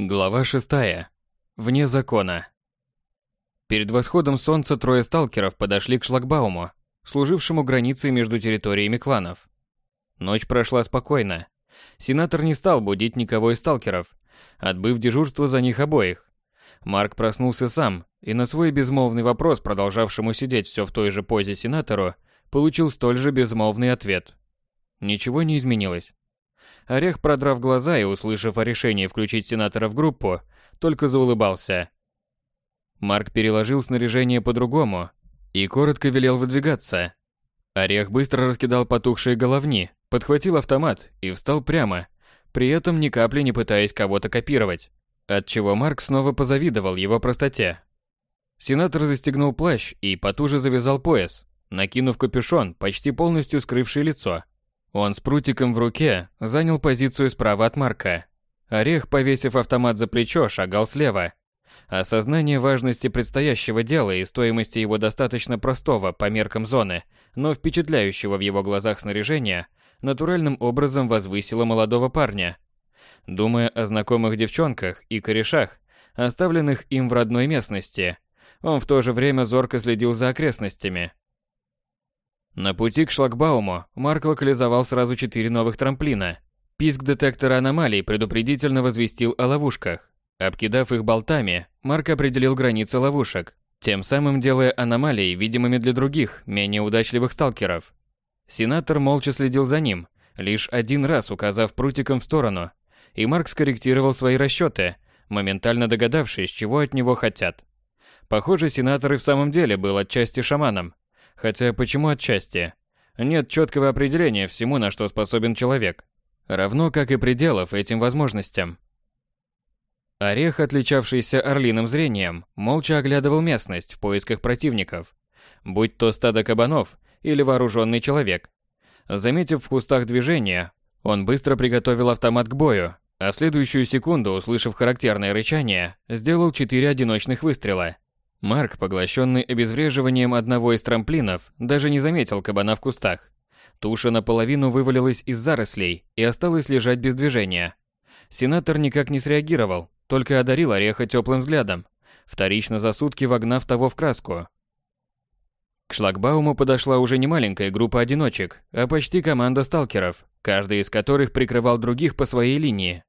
Глава шестая. Вне закона. Перед восходом солнца трое сталкеров подошли к шлагбауму, служившему границей между территориями кланов. Ночь прошла спокойно. Сенатор не стал будить никого из сталкеров, отбыв дежурство за них обоих. Марк проснулся сам и на свой безмолвный вопрос, продолжавшему сидеть все в той же позе сенатору, получил столь же безмолвный ответ. Ничего не изменилось. Орех, продрав глаза и услышав о решении включить сенатора в группу, только заулыбался. Марк переложил снаряжение по-другому и коротко велел выдвигаться. Орех быстро раскидал потухшие головни, подхватил автомат и встал прямо, при этом ни капли не пытаясь кого-то копировать, отчего Марк снова позавидовал его простоте. Сенатор застегнул плащ и потуже завязал пояс, накинув капюшон, почти полностью скрывший лицо. Он с прутиком в руке занял позицию справа от Марка. Орех, повесив автомат за плечо, шагал слева. Осознание важности предстоящего дела и стоимости его достаточно простого по меркам зоны, но впечатляющего в его глазах снаряжения, натуральным образом возвысило молодого парня. Думая о знакомых девчонках и корешах, оставленных им в родной местности, он в то же время зорко следил за окрестностями – на пути к шлагбауму Марк локализовал сразу четыре новых трамплина. Писк детектора аномалий предупредительно возвестил о ловушках. Обкидав их болтами, Марк определил границы ловушек, тем самым делая аномалии видимыми для других, менее удачливых сталкеров. Сенатор молча следил за ним, лишь один раз указав прутиком в сторону, и Марк скорректировал свои расчеты, моментально догадавшись, чего от него хотят. Похоже, сенатор и в самом деле был отчасти шаманом, Хотя почему отчасти? Нет четкого определения всему, на что способен человек. Равно как и пределов этим возможностям. Орех, отличавшийся орлиным зрением, молча оглядывал местность в поисках противников, будь то стадо кабанов или вооруженный человек. Заметив в кустах движение, он быстро приготовил автомат к бою, а следующую секунду, услышав характерное рычание, сделал четыре одиночных выстрела – Марк, поглощенный обезвреживанием одного из трамплинов, даже не заметил кабана в кустах. Туша наполовину вывалилась из зарослей и осталась лежать без движения. Сенатор никак не среагировал, только одарил ореха теплым взглядом, вторично за сутки вогнав того в краску. К шлагбауму подошла уже не маленькая группа одиночек, а почти команда сталкеров, каждый из которых прикрывал других по своей линии.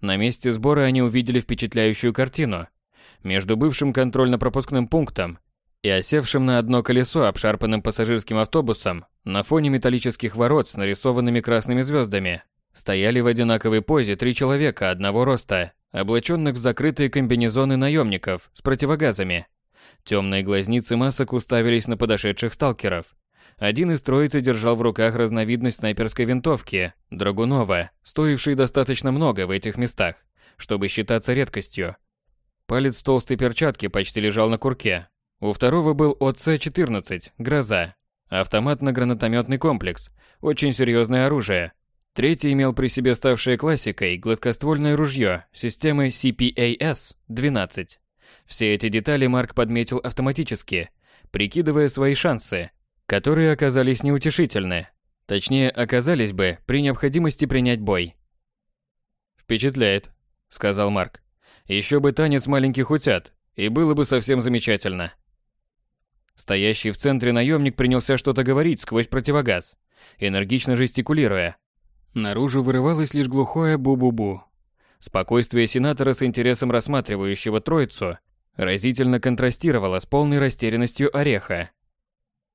На месте сбора они увидели впечатляющую картину – между бывшим контрольно-пропускным пунктом и осевшим на одно колесо обшарпанным пассажирским автобусом на фоне металлических ворот с нарисованными красными звездами стояли в одинаковой позе три человека одного роста, облаченных в закрытые комбинезоны наемников с противогазами. Темные глазницы масок уставились на подошедших сталкеров. Один из троицы держал в руках разновидность снайперской винтовки Драгунова, стоившей достаточно много в этих местах, чтобы считаться редкостью. Палец толстой перчатки почти лежал на курке. У второго был ОЦ-14 «Гроза». Автоматно-гранатометный комплекс. Очень серьезное оружие. Третий имел при себе ставшее классикой гладкоствольное ружье системы CPAS-12. Все эти детали Марк подметил автоматически, прикидывая свои шансы, которые оказались неутешительны. Точнее, оказались бы при необходимости принять бой. «Впечатляет», — сказал Марк. Еще бы танец маленьких утят, и было бы совсем замечательно. Стоящий в центре наемник принялся что-то говорить сквозь противогаз, энергично жестикулируя. Наружу вырывалось лишь глухое бу-бу-бу. Спокойствие сенатора с интересом рассматривающего троицу разительно контрастировало с полной растерянностью ореха.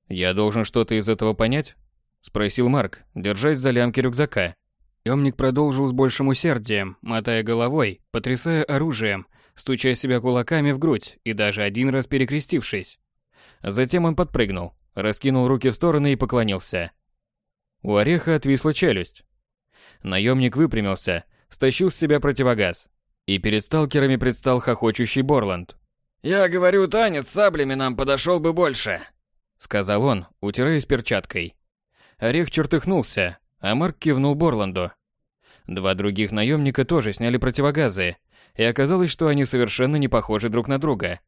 «Я должен что-то из этого понять?» – спросил Марк, держась за лямки рюкзака. Темник продолжил с большим усердием, мотая головой, потрясая оружием, стуча себя кулаками в грудь и даже один раз перекрестившись. Затем он подпрыгнул, раскинул руки в стороны и поклонился. У ореха отвисла челюсть. Наемник выпрямился, стащил с себя противогаз. И перед сталкерами предстал хохочущий Борланд. «Я говорю, танец с саблями нам подошел бы больше», — сказал он, утираясь перчаткой. Орех чертыхнулся, а Марк кивнул Борланду. Два других наемника тоже сняли противогазы, и оказалось, что они совершенно не похожи друг на друга.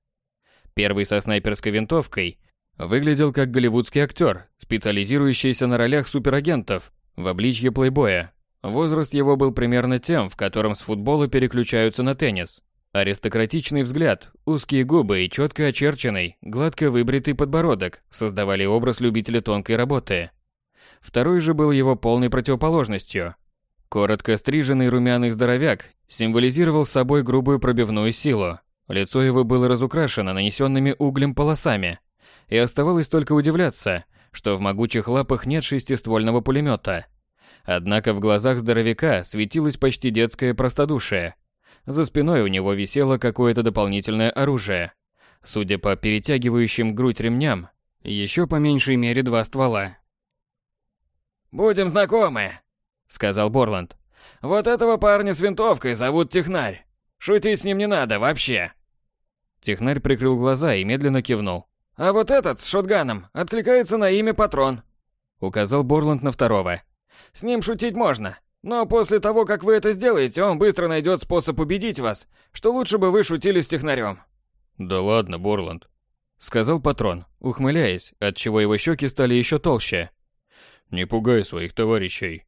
Первый со снайперской винтовкой выглядел как голливудский актер, специализирующийся на ролях суперагентов в обличье плейбоя. Возраст его был примерно тем, в котором с футбола переключаются на теннис. Аристократичный взгляд, узкие губы и четко очерченный, гладко выбритый подбородок создавали образ любителя тонкой работы. Второй же был его полной противоположностью. Коротко стриженный румяный здоровяк символизировал собой грубую пробивную силу. Лицо его было разукрашено нанесенными углем полосами, и оставалось только удивляться, что в могучих лапах нет шестиствольного пулемета – Однако в глазах здоровяка светилось почти детское простодушие. За спиной у него висело какое-то дополнительное оружие. Судя по перетягивающим грудь ремням, еще по меньшей мере два ствола. «Будем знакомы», — сказал Борланд. «Вот этого парня с винтовкой зовут Технарь. Шутить с ним не надо вообще». Технарь прикрыл глаза и медленно кивнул. «А вот этот с шотганом откликается на имя Патрон», — указал Борланд на второго. С ним шутить можно. Но после того, как вы это сделаете, он быстро найдет способ убедить вас, что лучше бы вы шутили с технарем. Да ладно, Борланд, сказал патрон, ухмыляясь, отчего его щеки стали еще толще. Не пугай своих товарищей.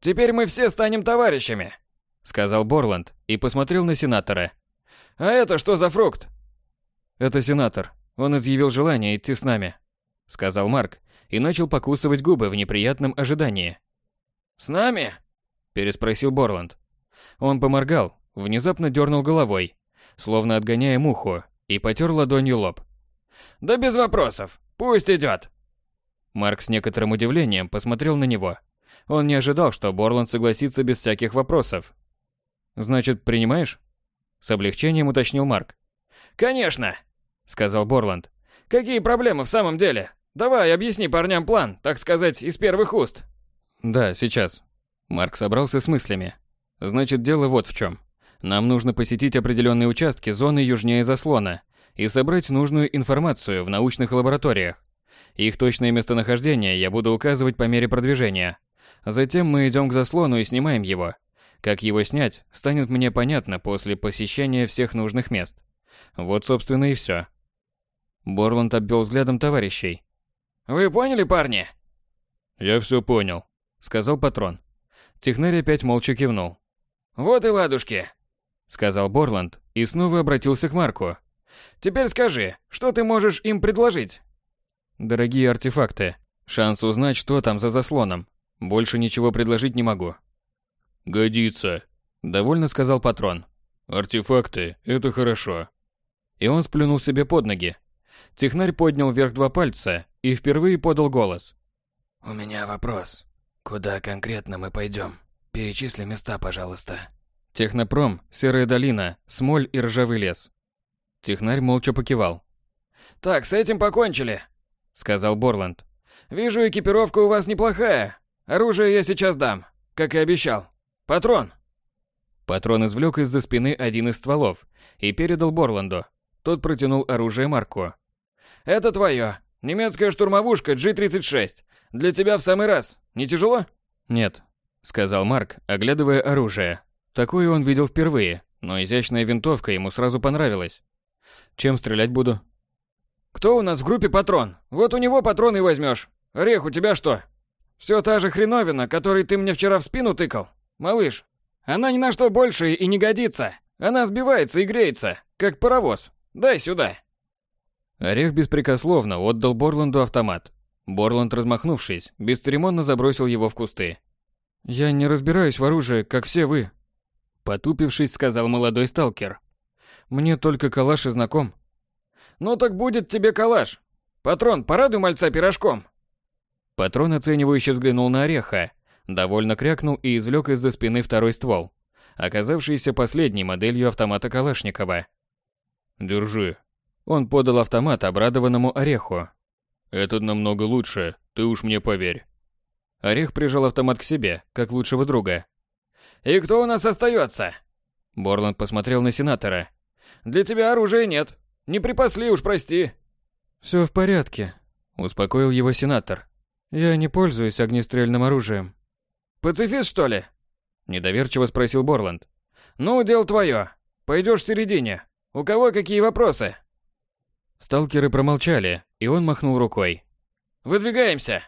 Теперь мы все станем товарищами, сказал Борланд и посмотрел на сенатора. А это что за фрукт? Это сенатор. Он изъявил желание идти с нами, сказал Марк и начал покусывать губы в неприятном ожидании. «С нами?» – переспросил Борланд. Он поморгал, внезапно дернул головой, словно отгоняя муху, и потер ладонью лоб. «Да без вопросов, пусть идет!» Марк с некоторым удивлением посмотрел на него. Он не ожидал, что Борланд согласится без всяких вопросов. «Значит, принимаешь?» С облегчением уточнил Марк. «Конечно!» — сказал Борланд. «Какие проблемы в самом деле? Давай, объясни парням план, так сказать, из первых уст. Да, сейчас. Марк собрался с мыслями. Значит, дело вот в чем. Нам нужно посетить определенные участки зоны южнее заслона и собрать нужную информацию в научных лабораториях. Их точное местонахождение я буду указывать по мере продвижения. Затем мы идем к заслону и снимаем его. Как его снять, станет мне понятно после посещения всех нужных мест. Вот, собственно, и все. Борланд обвел взглядом товарищей. Вы поняли, парни? Я все понял, сказал патрон. Технарь опять молча кивнул. Вот и ладушки, сказал Борланд и снова обратился к Марку. Теперь скажи, что ты можешь им предложить? Дорогие артефакты, шанс узнать, что там за заслоном. Больше ничего предложить не могу. Годится, довольно сказал патрон. Артефакты это хорошо. И он сплюнул себе под ноги. Технарь поднял вверх два пальца и впервые подал голос. «У меня вопрос. Куда конкретно мы пойдем? Перечисли места, пожалуйста». Технопром, Серая долина, Смоль и Ржавый лес. Технарь молча покивал. «Так, с этим покончили», — сказал Борланд. «Вижу, экипировка у вас неплохая. Оружие я сейчас дам, как и обещал. Патрон». Патрон извлек из-за спины один из стволов и передал Борланду. Тот протянул оружие Марку. «Это твое. Немецкая штурмовушка G-36. Для тебя в самый раз. Не тяжело? Нет, сказал Марк, оглядывая оружие. Такое он видел впервые, но изящная винтовка ему сразу понравилась. Чем стрелять буду? Кто у нас в группе патрон? Вот у него патрон и возьмешь. Орех, у тебя что? Все та же хреновина, которой ты мне вчера в спину тыкал? Малыш, она ни на что больше и не годится. Она сбивается и греется, как паровоз. Дай сюда. Орех беспрекословно отдал Борланду автомат. Борланд, размахнувшись, бесцеремонно забросил его в кусты. «Я не разбираюсь в оружии, как все вы», — потупившись, сказал молодой сталкер. «Мне только калаш и знаком». «Ну так будет тебе калаш. Патрон, порадуй мальца пирожком». Патрон оценивающе взглянул на Ореха, довольно крякнул и извлек из-за спины второй ствол, оказавшийся последней моделью автомата Калашникова. «Держи», он подал автомат обрадованному Ореху. «Этот намного лучше, ты уж мне поверь». Орех прижал автомат к себе, как лучшего друга. «И кто у нас остается?» Борланд посмотрел на сенатора. «Для тебя оружия нет. Не припасли уж, прости». «Все в порядке», — успокоил его сенатор. «Я не пользуюсь огнестрельным оружием». «Пацифист, что ли?» Недоверчиво спросил Борланд. «Ну, дело твое. Пойдешь в середине. У кого какие вопросы?» Сталкеры промолчали, и он махнул рукой. «Выдвигаемся!»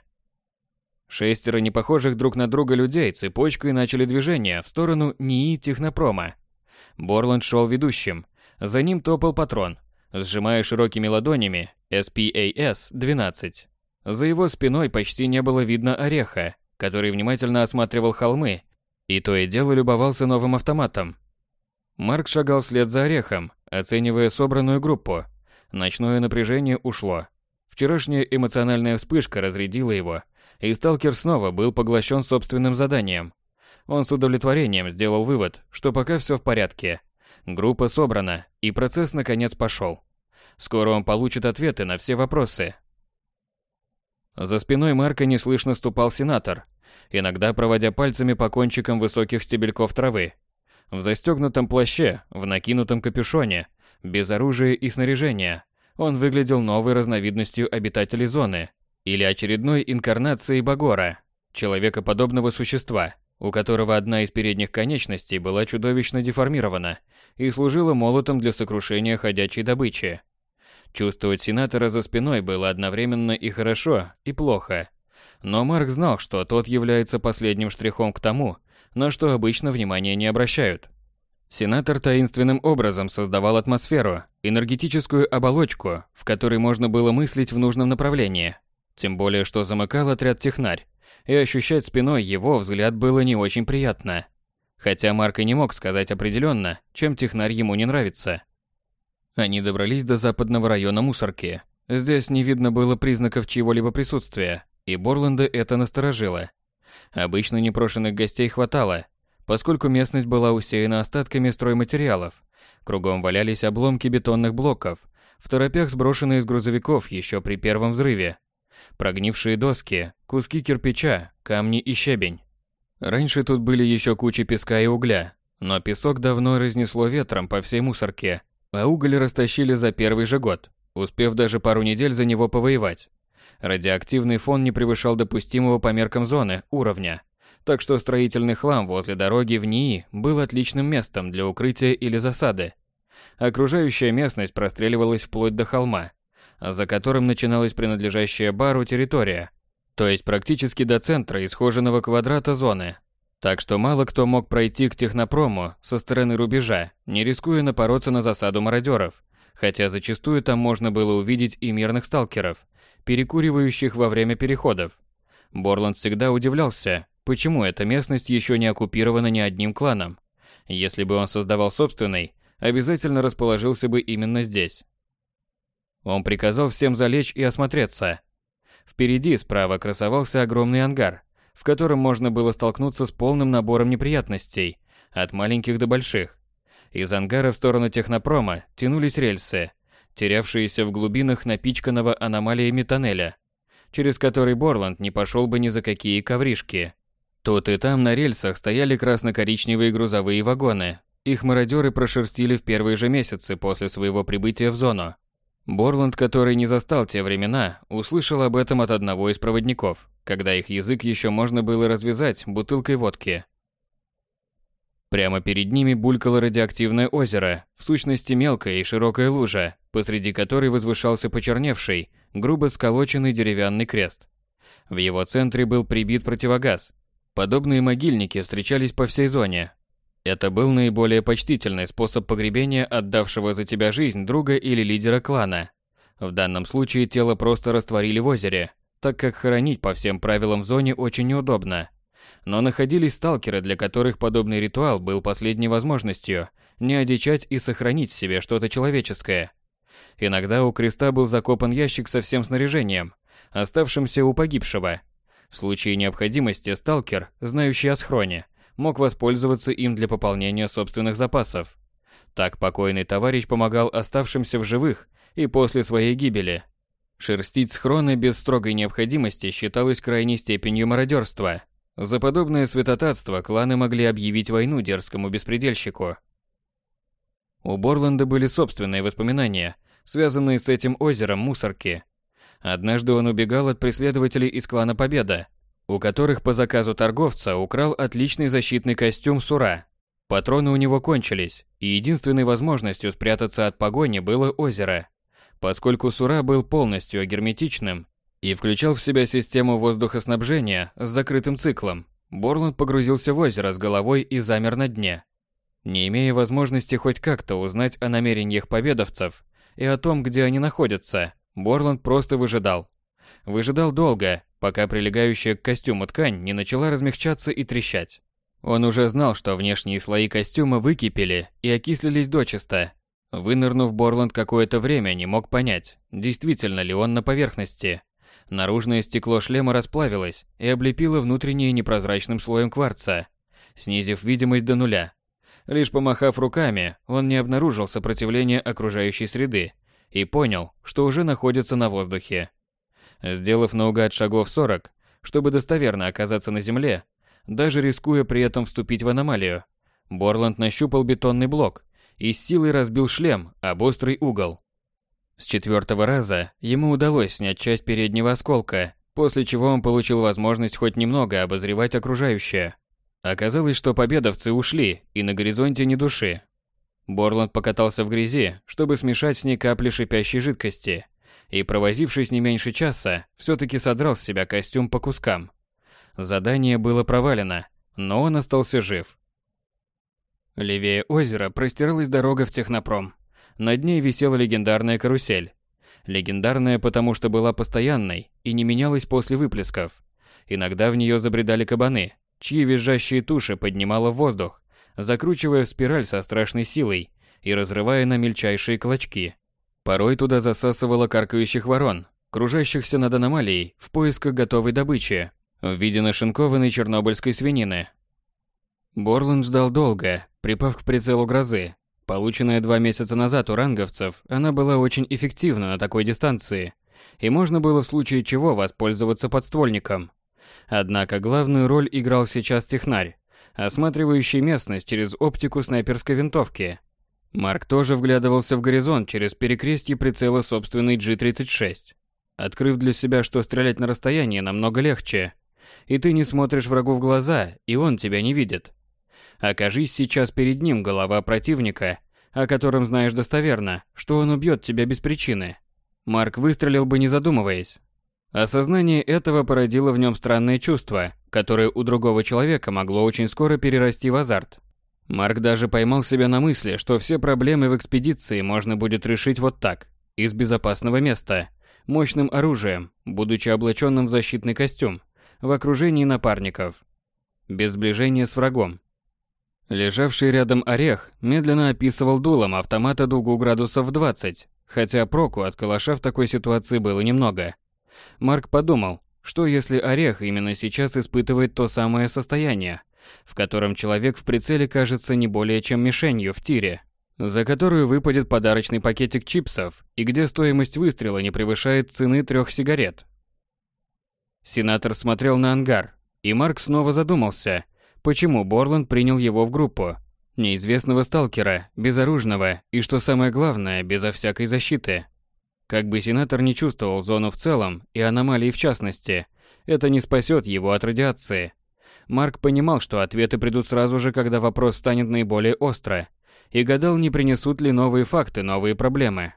Шестеро непохожих друг на друга людей цепочкой начали движение в сторону НИИ Технопрома. Борланд шел ведущим, за ним топал патрон, сжимая широкими ладонями SPAS-12. За его спиной почти не было видно ореха, который внимательно осматривал холмы и то и дело любовался новым автоматом. Марк шагал вслед за орехом, оценивая собранную группу. Ночное напряжение ушло. Вчерашняя эмоциональная вспышка разрядила его, и сталкер снова был поглощен собственным заданием. Он с удовлетворением сделал вывод, что пока все в порядке. Группа собрана, и процесс наконец пошел. Скоро он получит ответы на все вопросы. За спиной Марка неслышно ступал сенатор, иногда проводя пальцами по кончикам высоких стебельков травы. В застегнутом плаще, в накинутом капюшоне, без оружия и снаряжения, он выглядел новой разновидностью обитателей зоны или очередной инкарнацией Багора, человекоподобного существа, у которого одна из передних конечностей была чудовищно деформирована и служила молотом для сокрушения ходячей добычи. Чувствовать сенатора за спиной было одновременно и хорошо, и плохо. Но Марк знал, что тот является последним штрихом к тому, на что обычно внимания не обращают. Сенатор таинственным образом создавал атмосферу, энергетическую оболочку, в которой можно было мыслить в нужном направлении. Тем более, что замыкал отряд технарь, и ощущать спиной его взгляд было не очень приятно. Хотя Марк и не мог сказать определенно, чем технарь ему не нравится. Они добрались до западного района мусорки. Здесь не видно было признаков чьего-либо присутствия, и Борланда это насторожило. Обычно непрошенных гостей хватало, поскольку местность была усеяна остатками стройматериалов. Кругом валялись обломки бетонных блоков, в торопях сброшенные из грузовиков еще при первом взрыве. Прогнившие доски, куски кирпича, камни и щебень. Раньше тут были еще кучи песка и угля, но песок давно разнесло ветром по всей мусорке, а уголь растащили за первый же год, успев даже пару недель за него повоевать. Радиоактивный фон не превышал допустимого по меркам зоны уровня, так что строительный хлам возле дороги в НИИ был отличным местом для укрытия или засады. Окружающая местность простреливалась вплоть до холма, за которым начиналась принадлежащая бару территория, то есть практически до центра исхоженного квадрата зоны. Так что мало кто мог пройти к технопрому со стороны рубежа, не рискуя напороться на засаду мародеров, хотя зачастую там можно было увидеть и мирных сталкеров, перекуривающих во время переходов. Борланд всегда удивлялся, почему эта местность еще не оккупирована ни одним кланом. Если бы он создавал собственный, обязательно расположился бы именно здесь. Он приказал всем залечь и осмотреться. Впереди справа красовался огромный ангар, в котором можно было столкнуться с полным набором неприятностей, от маленьких до больших. Из ангара в сторону технопрома тянулись рельсы, терявшиеся в глубинах напичканного аномалиями тоннеля, через который Борланд не пошел бы ни за какие ковришки. Тут и там на рельсах стояли красно-коричневые грузовые вагоны. Их мародеры прошерстили в первые же месяцы после своего прибытия в зону. Борланд, который не застал те времена, услышал об этом от одного из проводников, когда их язык еще можно было развязать бутылкой водки. Прямо перед ними булькало радиоактивное озеро, в сущности мелкая и широкая лужа, посреди которой возвышался почерневший, грубо сколоченный деревянный крест. В его центре был прибит противогаз. Подобные могильники встречались по всей зоне. Это был наиболее почтительный способ погребения отдавшего за тебя жизнь друга или лидера клана. В данном случае тело просто растворили в озере, так как хоронить по всем правилам в зоне очень неудобно. Но находились сталкеры, для которых подобный ритуал был последней возможностью не одичать и сохранить в себе что-то человеческое. Иногда у креста был закопан ящик со всем снаряжением, оставшимся у погибшего. В случае необходимости сталкер, знающий о схроне, мог воспользоваться им для пополнения собственных запасов. Так покойный товарищ помогал оставшимся в живых и после своей гибели. Шерстить схроны без строгой необходимости считалось крайней степенью мародерства – за подобное святотатство кланы могли объявить войну дерзкому беспредельщику. У Борланда были собственные воспоминания, связанные с этим озером мусорки. Однажды он убегал от преследователей из клана Победа, у которых по заказу торговца украл отличный защитный костюм Сура. Патроны у него кончились, и единственной возможностью спрятаться от погони было озеро. Поскольку Сура был полностью герметичным, и включал в себя систему воздухоснабжения с закрытым циклом. Борланд погрузился в озеро с головой и замер на дне. Не имея возможности хоть как-то узнать о намерениях победовцев и о том, где они находятся, Борланд просто выжидал. Выжидал долго, пока прилегающая к костюму ткань не начала размягчаться и трещать. Он уже знал, что внешние слои костюма выкипели и окислились дочисто. Вынырнув, Борланд какое-то время не мог понять, действительно ли он на поверхности. Наружное стекло шлема расплавилось и облепило внутреннее непрозрачным слоем кварца, снизив видимость до нуля. Лишь помахав руками, он не обнаружил сопротивления окружающей среды и понял, что уже находится на воздухе. Сделав наугад шагов 40, чтобы достоверно оказаться на земле, даже рискуя при этом вступить в аномалию, Борланд нащупал бетонный блок и с силой разбил шлем об острый угол. С четвертого раза ему удалось снять часть переднего осколка, после чего он получил возможность хоть немного обозревать окружающее. Оказалось, что победовцы ушли, и на горизонте ни души. Борланд покатался в грязи, чтобы смешать с ней капли шипящей жидкости, и, провозившись не меньше часа, все-таки содрал с себя костюм по кускам. Задание было провалено, но он остался жив. Левее озера простиралась дорога в технопром. Над ней висела легендарная карусель. Легендарная, потому что была постоянной и не менялась после выплесков. Иногда в нее забредали кабаны, чьи визжащие туши поднимала в воздух, закручивая в спираль со страшной силой и разрывая на мельчайшие клочки. Порой туда засасывало каркающих ворон, кружащихся над аномалией в поисках готовой добычи, в виде нашинкованной чернобыльской свинины. Борланд ждал долго, припав к прицелу грозы, Полученная два месяца назад у ранговцев, она была очень эффективна на такой дистанции, и можно было в случае чего воспользоваться подствольником. Однако главную роль играл сейчас технарь, осматривающий местность через оптику снайперской винтовки. Марк тоже вглядывался в горизонт через перекрестье прицела собственной G-36, открыв для себя, что стрелять на расстоянии намного легче. И ты не смотришь врагу в глаза, и он тебя не видит. Окажись сейчас перед ним голова противника, о котором знаешь достоверно, что он убьет тебя без причины. Марк выстрелил бы не задумываясь. Осознание этого породило в нем странное чувство, которое у другого человека могло очень скоро перерасти в азарт. Марк даже поймал себя на мысли, что все проблемы в экспедиции можно будет решить вот так, из безопасного места, мощным оружием, будучи облаченным в защитный костюм, в окружении напарников. Без сближения с врагом, Лежавший рядом орех медленно описывал дулом автомата дугу градусов 20, хотя проку от калаша в такой ситуации было немного. Марк подумал, что если орех именно сейчас испытывает то самое состояние, в котором человек в прицеле кажется не более чем мишенью в тире, за которую выпадет подарочный пакетик чипсов и где стоимость выстрела не превышает цены трех сигарет. Сенатор смотрел на ангар, и Марк снова задумался, почему Борланд принял его в группу. Неизвестного сталкера, безоружного и, что самое главное, безо всякой защиты. Как бы сенатор не чувствовал зону в целом и аномалии в частности, это не спасет его от радиации. Марк понимал, что ответы придут сразу же, когда вопрос станет наиболее остро, и гадал, не принесут ли новые факты новые проблемы.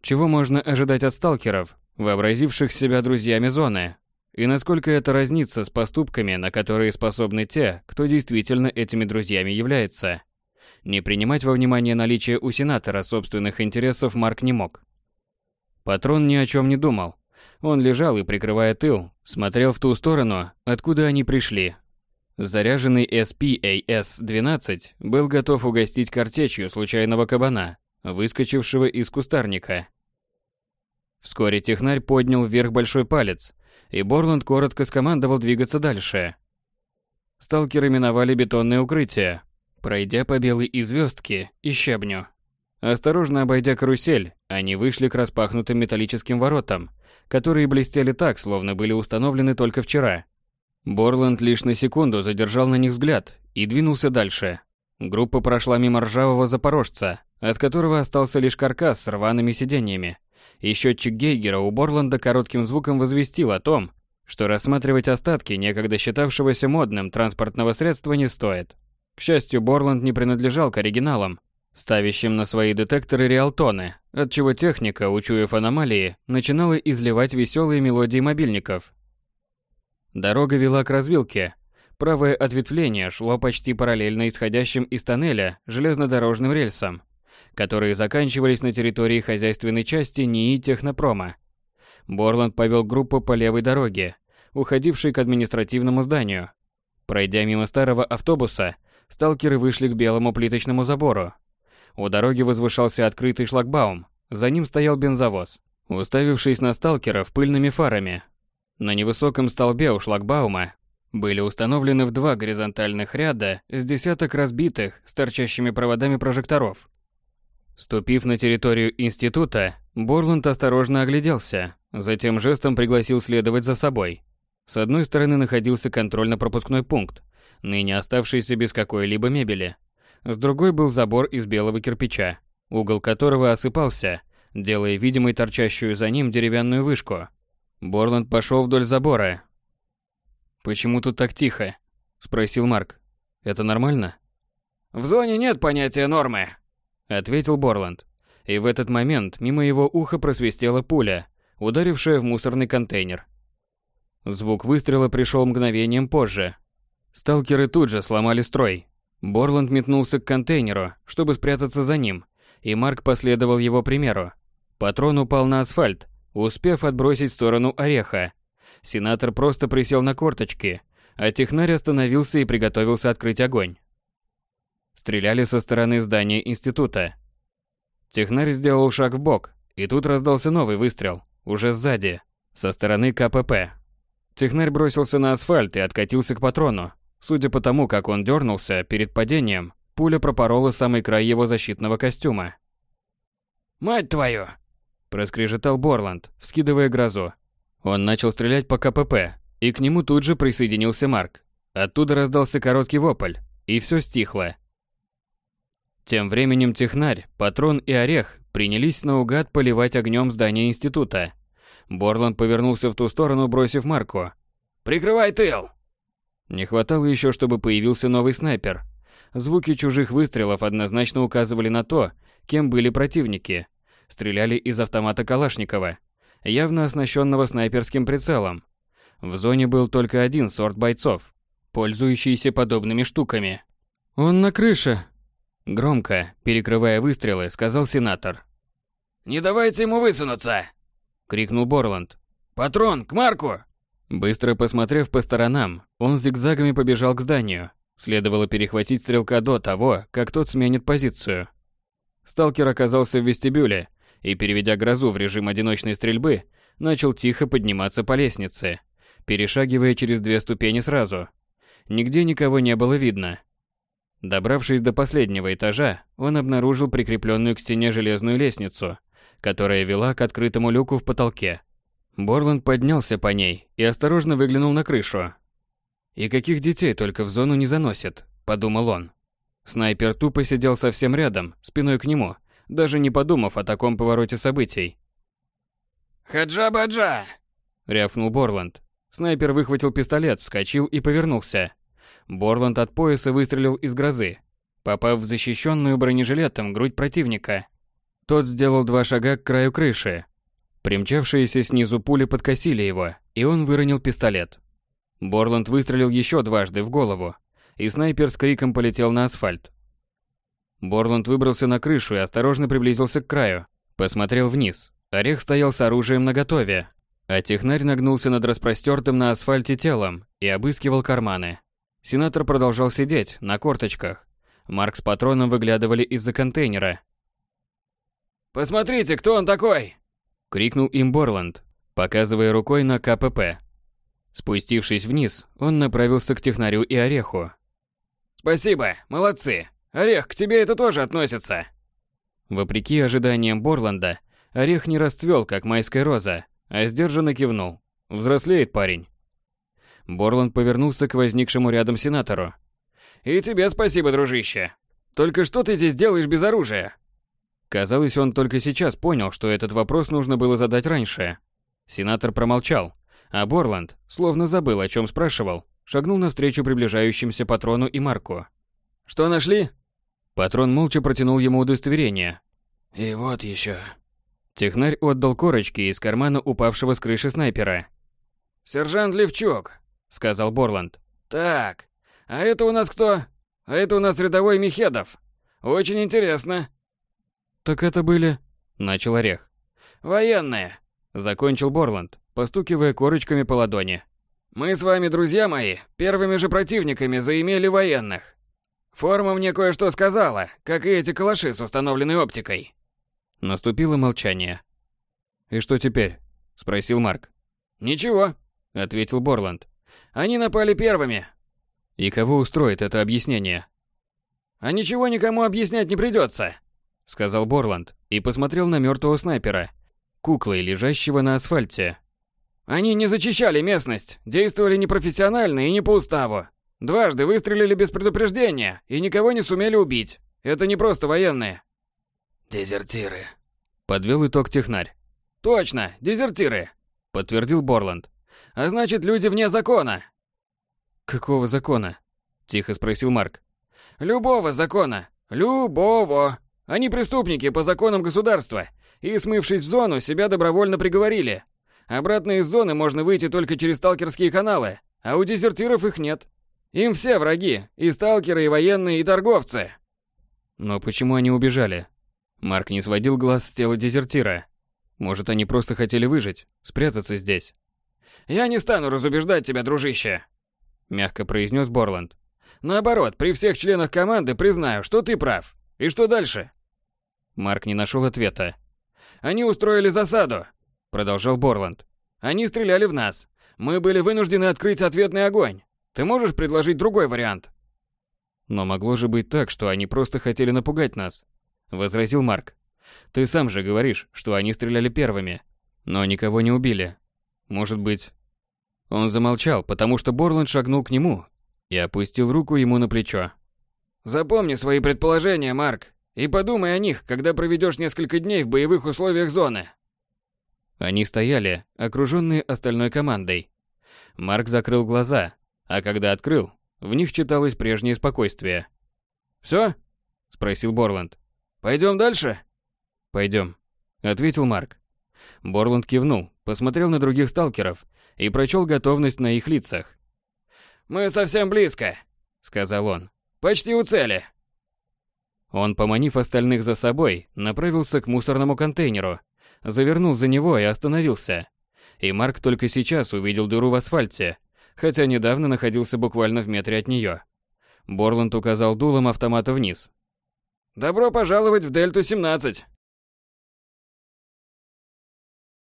Чего можно ожидать от сталкеров, вообразивших себя друзьями зоны, и насколько это разнится с поступками, на которые способны те, кто действительно этими друзьями является. Не принимать во внимание наличие у сенатора собственных интересов Марк не мог. Патрон ни о чем не думал. Он лежал и, прикрывая тыл, смотрел в ту сторону, откуда они пришли. Заряженный SPAS-12 был готов угостить картечью случайного кабана, выскочившего из кустарника. Вскоре технарь поднял вверх большой палец, и Борланд коротко скомандовал двигаться дальше. Сталкеры миновали бетонное укрытие, пройдя по белой известке и щебню. Осторожно обойдя карусель, они вышли к распахнутым металлическим воротам, которые блестели так, словно были установлены только вчера. Борланд лишь на секунду задержал на них взгляд и двинулся дальше. Группа прошла мимо ржавого запорожца, от которого остался лишь каркас с рваными сиденьями и счетчик Гейгера у Борланда коротким звуком возвестил о том, что рассматривать остатки некогда считавшегося модным транспортного средства не стоит. К счастью, Борланд не принадлежал к оригиналам, ставящим на свои детекторы реалтоны, отчего техника, учуяв аномалии, начинала изливать веселые мелодии мобильников. Дорога вела к развилке. Правое ответвление шло почти параллельно исходящим из тоннеля железнодорожным рельсам, которые заканчивались на территории хозяйственной части НИИ Технопрома. Борланд повел группу по левой дороге, уходившей к административному зданию. Пройдя мимо старого автобуса, сталкеры вышли к белому плиточному забору. У дороги возвышался открытый шлагбаум, за ним стоял бензовоз, уставившись на сталкеров пыльными фарами. На невысоком столбе у шлагбаума были установлены в два горизонтальных ряда с десяток разбитых с торчащими проводами прожекторов. Ступив на территорию института, Борланд осторожно огляделся, затем жестом пригласил следовать за собой. С одной стороны находился контрольно-пропускной пункт, ныне оставшийся без какой-либо мебели. С другой был забор из белого кирпича, угол которого осыпался, делая видимой торчащую за ним деревянную вышку. Борланд пошел вдоль забора. «Почему тут так тихо?» – спросил Марк. «Это нормально?» «В зоне нет понятия нормы», – ответил Борланд. И в этот момент мимо его уха просвистела пуля, ударившая в мусорный контейнер. Звук выстрела пришел мгновением позже. Сталкеры тут же сломали строй. Борланд метнулся к контейнеру, чтобы спрятаться за ним, и Марк последовал его примеру. Патрон упал на асфальт, успев отбросить в сторону ореха. Сенатор просто присел на корточки, а технарь остановился и приготовился открыть огонь. Стреляли со стороны здания института. Технарь сделал шаг в бок, и тут раздался новый выстрел, уже сзади, со стороны КПП. Технарь бросился на асфальт и откатился к патрону. Судя по тому, как он дернулся перед падением, пуля пропорола самый край его защитного костюма. «Мать твою!» – проскрежетал Борланд, вскидывая грозу. Он начал стрелять по КПП, и к нему тут же присоединился Марк. Оттуда раздался короткий вопль, и все стихло. Тем временем Технарь, Патрон и Орех принялись наугад поливать огнем здание института. Борланд повернулся в ту сторону, бросив Марку. «Прикрывай тыл!» Не хватало еще, чтобы появился новый снайпер. Звуки чужих выстрелов однозначно указывали на то, кем были противники. Стреляли из автомата Калашникова, явно оснащенного снайперским прицелом. В зоне был только один сорт бойцов, пользующийся подобными штуками. «Он на крыше!» Громко, перекрывая выстрелы, сказал сенатор. «Не давайте ему высунуться!» — крикнул Борланд. «Патрон, к Марку!» Быстро посмотрев по сторонам, он зигзагами побежал к зданию. Следовало перехватить стрелка до того, как тот сменит позицию. Сталкер оказался в вестибюле и, переведя грозу в режим одиночной стрельбы, начал тихо подниматься по лестнице, перешагивая через две ступени сразу. Нигде никого не было видно. Добравшись до последнего этажа, он обнаружил прикрепленную к стене железную лестницу, которая вела к открытому люку в потолке. Борланд поднялся по ней и осторожно выглянул на крышу. «И каких детей только в зону не заносит», – подумал он. Снайпер тупо сидел совсем рядом, спиной к нему, даже не подумав о таком повороте событий. «Хаджа-баджа!» – рявкнул Борланд. Снайпер выхватил пистолет, вскочил и повернулся. Борланд от пояса выстрелил из грозы, попав в защищенную бронежилетом грудь противника. Тот сделал два шага к краю крыши, Примчавшиеся снизу пули подкосили его, и он выронил пистолет. Борланд выстрелил еще дважды в голову, и снайпер с криком полетел на асфальт. Борланд выбрался на крышу и осторожно приблизился к краю. Посмотрел вниз. Орех стоял с оружием наготове, а технарь нагнулся над распростертым на асфальте телом и обыскивал карманы. Сенатор продолжал сидеть на корточках. Марк с патроном выглядывали из-за контейнера. «Посмотрите, кто он такой!» Крикнул им Борланд, показывая рукой на КПП. Спустившись вниз, он направился к технарю и Ореху. «Спасибо, молодцы. Орех, к тебе это тоже относится». Вопреки ожиданиям Борланда, Орех не расцвел, как майская роза, а сдержанно кивнул. Взрослеет парень. Борланд повернулся к возникшему рядом сенатору. «И тебе спасибо, дружище. Только что ты здесь делаешь без оружия?» Казалось, он только сейчас понял, что этот вопрос нужно было задать раньше. Сенатор промолчал, а Борланд, словно забыл, о чем спрашивал, шагнул навстречу приближающимся патрону и Марку. «Что нашли?» Патрон молча протянул ему удостоверение. «И вот еще», Технарь отдал корочки из кармана упавшего с крыши снайпера. «Сержант Левчук», — сказал Борланд. «Так, а это у нас кто? А это у нас рядовой Михедов. Очень интересно». «Так это были...» — начал Орех. «Военные», — закончил Борланд, постукивая корочками по ладони. «Мы с вами, друзья мои, первыми же противниками заимели военных. Форма мне кое-что сказала, как и эти калаши с установленной оптикой». Наступило молчание. «И что теперь?» – спросил Марк. «Ничего», – ответил Борланд. «Они напали первыми». «И кого устроит это объяснение?» «А ничего никому объяснять не придется», – сказал Борланд и посмотрел на мертвого снайпера, куклой, лежащего на асфальте. «Они не зачищали местность, действовали непрофессионально и не по уставу. Дважды выстрелили без предупреждения и никого не сумели убить. Это не просто военные. Дезертиры. Подвел итог технарь. Точно, дезертиры, подтвердил Борланд. А значит, люди вне закона. Какого закона? Тихо спросил Марк. Любого закона. Любого. Они преступники по законам государства и, смывшись в зону, себя добровольно приговорили. Обратно из зоны можно выйти только через сталкерские каналы, а у дезертиров их нет. Им все враги, и сталкеры, и военные, и торговцы. Но почему они убежали? Марк не сводил глаз с тела дезертира. Может, они просто хотели выжить, спрятаться здесь. «Я не стану разубеждать тебя, дружище», — мягко произнес Борланд. «Наоборот, при всех членах команды признаю, что ты прав. И что дальше?» Марк не нашел ответа. «Они устроили засаду», — продолжал Борланд. «Они стреляли в нас. Мы были вынуждены открыть ответный огонь. Ты можешь предложить другой вариант?» «Но могло же быть так, что они просто хотели напугать нас возразил Марк. Ты сам же говоришь, что они стреляли первыми, но никого не убили. Может быть... Он замолчал, потому что Борланд шагнул к нему и опустил руку ему на плечо. Запомни свои предположения, Марк, и подумай о них, когда проведешь несколько дней в боевых условиях зоны. Они стояли, окруженные остальной командой. Марк закрыл глаза, а когда открыл, в них читалось прежнее спокойствие. «Все?» – спросил Борланд. Пойдем дальше? Пойдем, ответил Марк. Борланд кивнул, посмотрел на других сталкеров и прочел готовность на их лицах. «Мы совсем близко», — сказал он. «Почти у цели». Он, поманив остальных за собой, направился к мусорному контейнеру, завернул за него и остановился. И Марк только сейчас увидел дыру в асфальте, хотя недавно находился буквально в метре от нее. Борланд указал дулом автомата вниз, Добро пожаловать в Дельту-17.